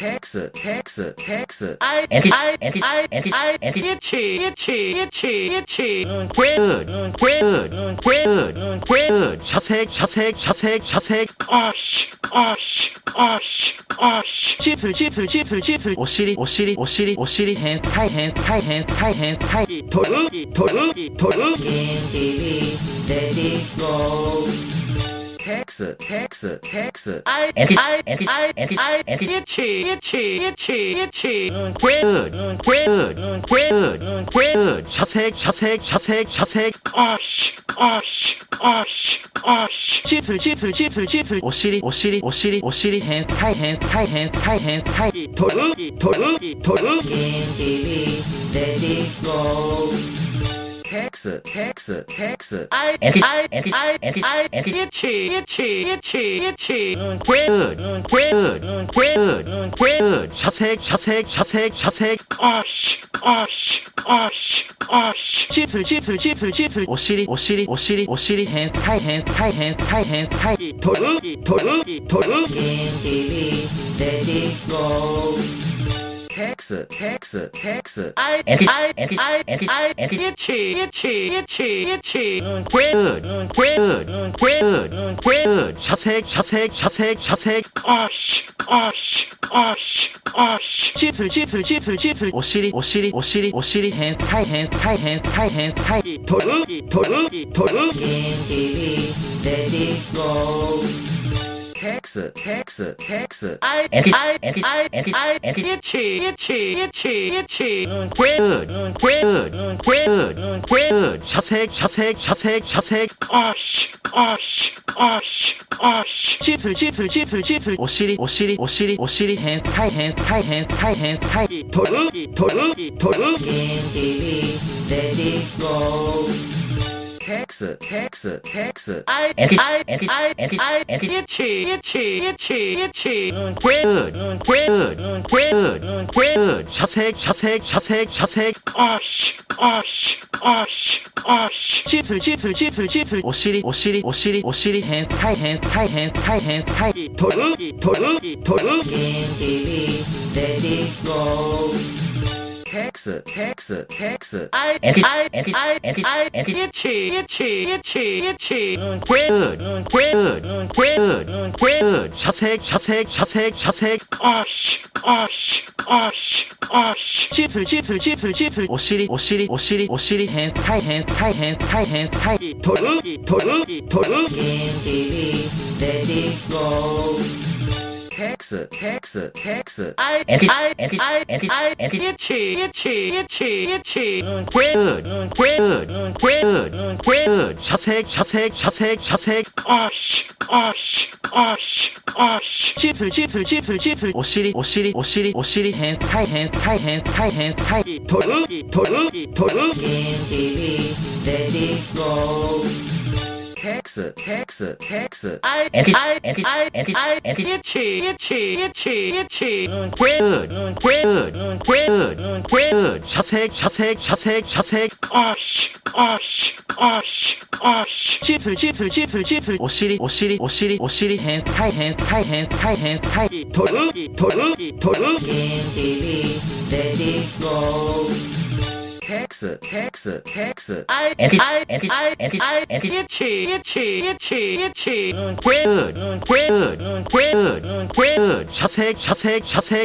テックス、テックス、テックス、アイ、エキ、エキ、エキ、エキ、イチ、イチ、イチ、イチ、うん、けう、うん、けう、うん、けう、うん、けう、射精、射精、射精、射精、コンシ、コンシ、コンシ、コンシ、チツ、チツ、チツ、チツ、お尻、お尻、お尻、お尻、変、大変、大変、大変、大変、とる、とる、とる、ゲーム、レディー、ゴー。ス、セックス、セックス、アイ、アイ、アイ、アイ、アイ、エキ、エキ、エキ、エキ、エキ、エキ、イん、けう、うん、けう、うん、けう、うん、けう、射精、射精、射精、射精、カーシュ、コンシュ、コンシュ、コンシュ、チツ、チツ、チツ、チツ、お尻、お尻、お尻、お尻、変、大変、大変、大変、大変、とる、とる、とる、キンキビ、レディゴー。テックス、テックス、テックス、アイ、アイ、アイ、アイ、アイ、アイ、イチ、イチ、イチ、イチ、うん、けう、うん、けう、うん、けう、うん、けう、射精、射精、射精、射精、コンシ、コンシ、コンシ、コンシ、チツ、チツ、チツ、チツ、お尻、お尻、お尻、お尻、変、大変、大変、大変、大変、とる、とる、とる、ゲーム、レディー、ゴー。ス、セックス、セックス、アイ、アイ、アイ、アイ、アイ、アイ、チー、チー、チー、チー、チん、チー、うー、けー、うん、けう、うん、け、射精、射精、射精、射精、チーシ、コンシ、コンシ、コンシ、チツ、チツ、チツ、チツ、お尻、お尻、お尻、お尻、変、大変、大変、大変、大変、とる、取る、取る、元気に、レディーゴー。セックス、セックス、セックス、アイ、アイ、アイ、アイ、アイ、ッキ、イチ、チ、イチ、チ、うん、プう、うん、けう、うん、けう、うん、射精、射精、射精、射精、コンシュ、コンシュ、チン、チ、チ、チ、チ、お尻、お尻、お尻、お尻、変、大変、大変、大変、大、とる、とる、とる、ス、セックス、セックス、アイ、アイ、アイ、アイ、アイ、アイ、イチ、イチ、イチ、イチ、うんけー、うんけー、うんけー、うんけー、射精、射精、射精、射精、コンシ、コンシ、コンシ、コンシ、チツ、チツ、チツ、チツ、お尻、お尻、お尻、お尻、変、大変、大変、大変、大変、とー、とる、とる、ゲーム、レディー、ゴー。テクス、テクス、テクス、アイ、アイ、ア、アイ、アイ、エ、チ、イチ、イチ、チ、ヌンケウ、ヌンケウ、射精、射精、射精、射精、コンシュ、コンシュ、コンシュ、チツ、チツ、チツ、お尻、お尻、お尻、お尻、変、大変、大変、大変、大変、トル、トル、トル、ゲ、テクス、テクス、テクス、アイ、アイ、アイ、アイ、アイ、アイ、イチ、イチ、イチ、イチ、うん、けう、うん、けう、うん、けう、うん、けう、射精、射精、射精、射精、コンシ、コンシ、コンシ、コンシ、チツ、チツ、チツ、チツ、お尻、お尻、お尻、お尻、変、大変、大変、大変、大変、とる、とる、とる、ゲーム、レディー、ゴー。Tex, Tex, Tex, I, I, I, I, I, itchy, itchy, itchy, itchy, good, good, good, good, 射精、射精、射精、射精、コシ、コシ、コシ、コシ、チツ、チツ、チツ、チツ、お尻、お尻、お尻、お尻、変、大変、大変、大変、大変、とる、とる、とる、キンキビ、レディゴー。 텍스 텍스 텍스 아이 아이 아이 아이 이치 이치 이치 이치. 눈 개은 눈 개은 눈 개은 눈 개은 자색 자색 자색